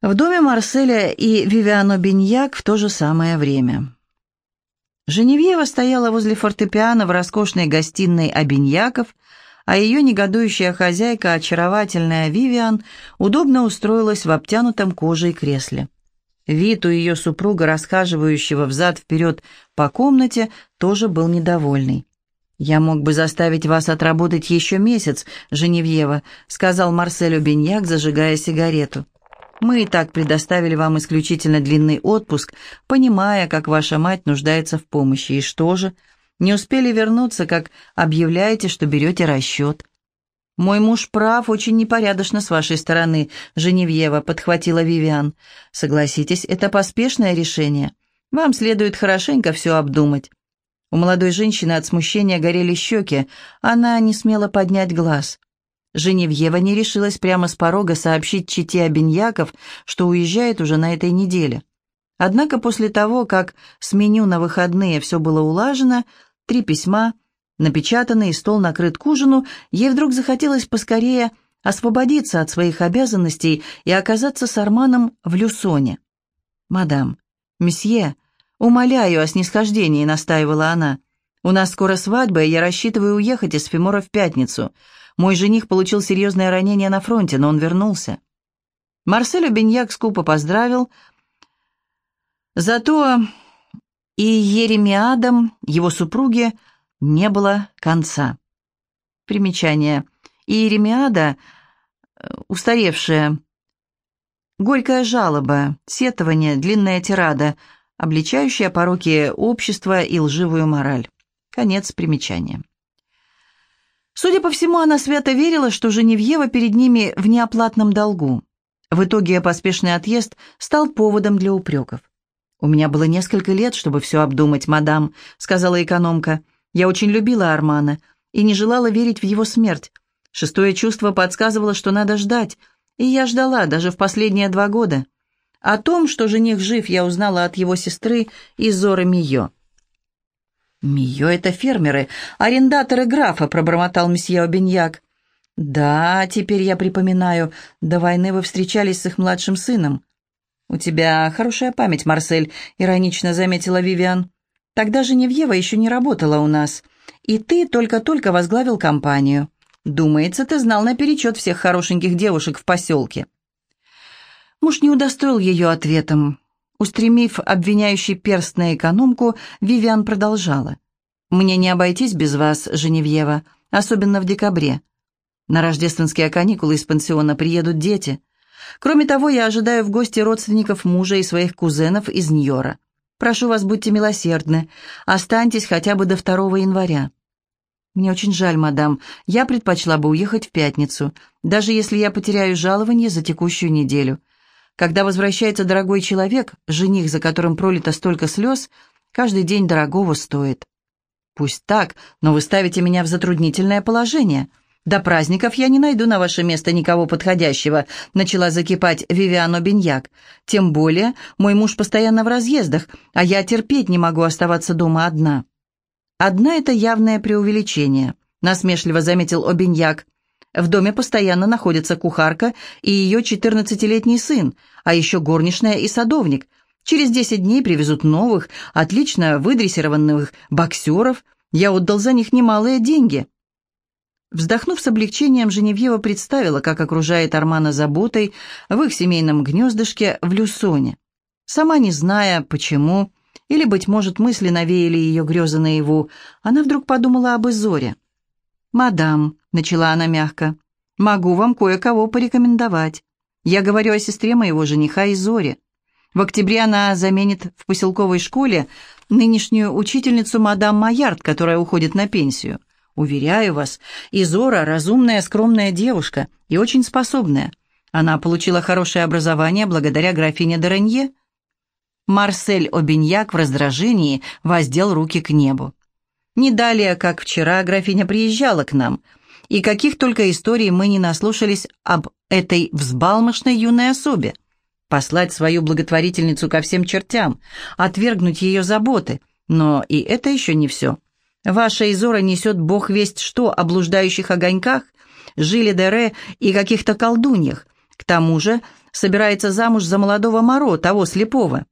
В доме Марселя и Вивиано Беньяк в то же самое время. Женевьева стояла возле фортепиано в роскошной гостиной Обиньяков, а ее негодующая хозяйка, очаровательная Вивиан, удобно устроилась в обтянутом кожей кресле. Вид у ее супруга, расхаживающего взад-вперед по комнате, тоже был недовольный. «Я мог бы заставить вас отработать еще месяц, Женевьева», сказал Марселю Беньяк, зажигая сигарету. Мы и так предоставили вам исключительно длинный отпуск, понимая, как ваша мать нуждается в помощи. И что же? Не успели вернуться, как объявляете, что берете расчет. «Мой муж прав, очень непорядочно с вашей стороны», — Женевьева подхватила Вивиан. «Согласитесь, это поспешное решение. Вам следует хорошенько все обдумать». У молодой женщины от смущения горели щеки, она не смела поднять глаз. Женевьева не решилась прямо с порога сообщить чите Обиньяков, что уезжает уже на этой неделе. Однако после того, как с меню на выходные все было улажено, три письма, напечатанные, стол накрыт к ужину, ей вдруг захотелось поскорее освободиться от своих обязанностей и оказаться с Арманом в Люсоне. «Мадам, месье, умоляю о снисхождении», — настаивала она. «У нас скоро свадьба, и я рассчитываю уехать из Фимора в пятницу. Мой жених получил серьезное ранение на фронте, но он вернулся. Марселю Беньяк скупо поздравил. Зато и Еремиадам, его супруге, не было конца. Примечание. И Еремиада, э, устаревшая, горькая жалоба, сетование, длинная тирада, обличающая пороки общества и лживую мораль. Конец примечания. Судя по всему, она свято верила, что Женевьева перед ними в неоплатном долгу. В итоге поспешный отъезд стал поводом для упреков. «У меня было несколько лет, чтобы все обдумать, мадам», — сказала экономка. «Я очень любила Армана и не желала верить в его смерть. Шестое чувство подсказывало, что надо ждать, и я ждала даже в последние два года. О том, что жених жив, я узнала от его сестры Изоры Мио. «Мио — это фермеры, арендаторы графа», — пробормотал месье Обиньяк. «Да, теперь я припоминаю, до войны вы встречались с их младшим сыном». «У тебя хорошая память, Марсель», — иронично заметила Вивиан. «Тогда Женевьева еще не работала у нас, и ты только-только возглавил компанию. Думается, ты знал наперечет всех хорошеньких девушек в поселке». Муж не удостоил ее ответом. Устремив обвиняющий перст на экономку, Вивиан продолжала. «Мне не обойтись без вас, Женевьева, особенно в декабре. На рождественские каникулы из пансиона приедут дети. Кроме того, я ожидаю в гости родственников мужа и своих кузенов из Ньора. Прошу вас, будьте милосердны. Останьтесь хотя бы до 2 января». «Мне очень жаль, мадам. Я предпочла бы уехать в пятницу, даже если я потеряю жалование за текущую неделю. Когда возвращается дорогой человек, жених, за которым пролито столько слез, каждый день дорогого стоит. Пусть так, но вы ставите меня в затруднительное положение. До праздников я не найду на ваше место никого подходящего, начала закипать Вивиано Беньяк. Тем более, мой муж постоянно в разъездах, а я терпеть не могу оставаться дома одна. Одна — это явное преувеличение, насмешливо заметил Обиньяк. В доме постоянно находится кухарка и ее 14-летний сын, а еще горничная и садовник. Через 10 дней привезут новых, отлично выдрессированных боксеров. Я отдал за них немалые деньги». Вздохнув с облегчением, Женевьева представила, как окружает Армана заботой в их семейном гнездышке в Люсоне. Сама не зная, почему, или, быть может, мысли навеяли ее грезы наяву, она вдруг подумала об Изоре. «Мадам», — начала она мягко, — «могу вам кое-кого порекомендовать. Я говорю о сестре моего жениха Изоре. В октябре она заменит в поселковой школе нынешнюю учительницу мадам Майард, которая уходит на пенсию. Уверяю вас, Изора – разумная, скромная девушка и очень способная. Она получила хорошее образование благодаря графине Доранье». Марсель Обиньяк в раздражении воздел руки к небу. Не далее, как вчера, графиня приезжала к нам, и каких только историй мы не наслушались об этой взбалмошной юной особе. Послать свою благотворительницу ко всем чертям, отвергнуть ее заботы, но и это еще не все. Ваша Изора несет бог весть что о блуждающих огоньках, Жиле Дере и каких-то колдуньях. К тому же собирается замуж за молодого Моро, того слепого».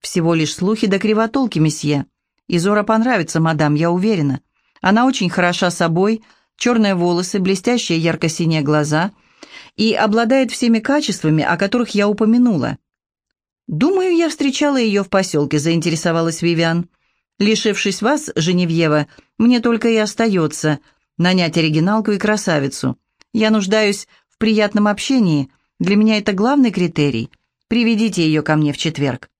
«Всего лишь слухи да кривотолки, месье. Изора понравится, мадам, я уверена. Она очень хороша собой, черные волосы, блестящие ярко-синие глаза и обладает всеми качествами, о которых я упомянула. «Думаю, я встречала ее в поселке», — заинтересовалась Вивиан. «Лишившись вас, Женевьева, мне только и остается нанять оригиналку и красавицу. Я нуждаюсь в приятном общении. Для меня это главный критерий. Приведите ее ко мне в четверг».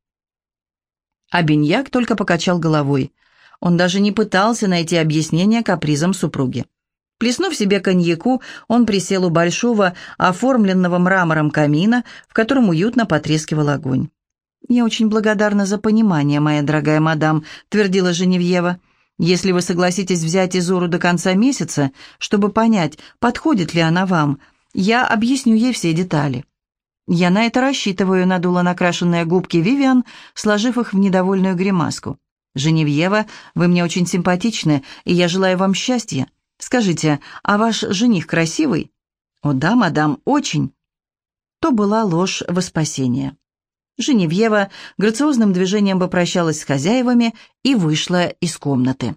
А Беньяк только покачал головой. Он даже не пытался найти объяснение капризам супруги. Плеснув себе коньяку, он присел у большого, оформленного мрамором камина, в котором уютно потрескивал огонь. «Я очень благодарна за понимание, моя дорогая мадам», — твердила Женевьева. «Если вы согласитесь взять Изору до конца месяца, чтобы понять, подходит ли она вам, я объясню ей все детали». «Я на это рассчитываю», — надула накрашенные губки Вивиан, сложив их в недовольную гримаску. «Женевьева, вы мне очень симпатичны, и я желаю вам счастья. Скажите, а ваш жених красивый?» «О да, мадам, очень». То была ложь во спасение. Женевьева грациозным движением попрощалась с хозяевами и вышла из комнаты.